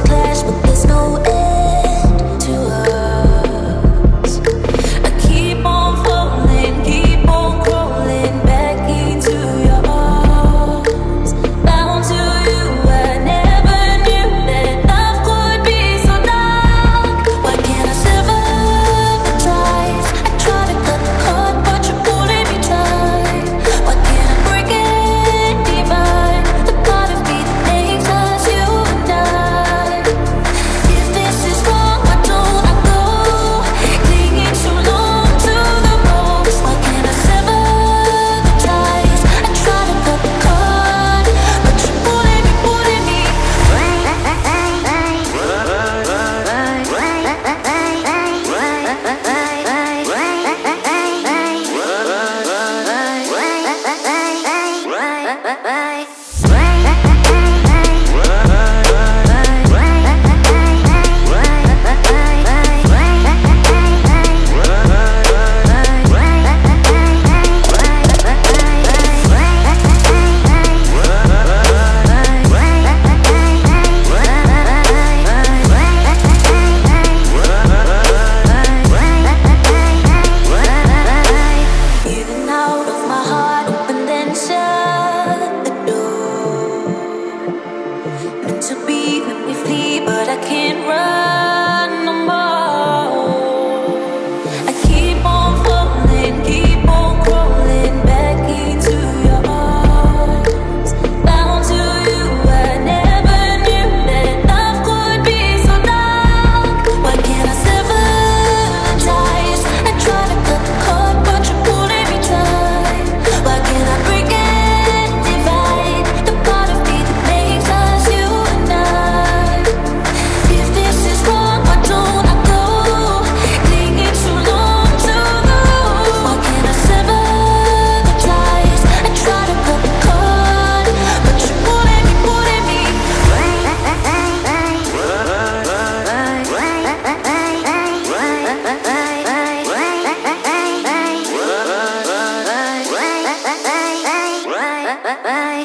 class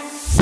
Bye.